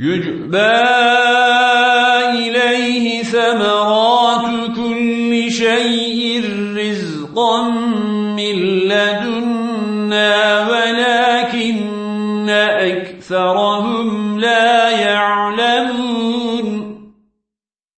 يجبى إليه ثمرات كل شيء رزقا من لدنا ولكن أكثرهم لا يعلمون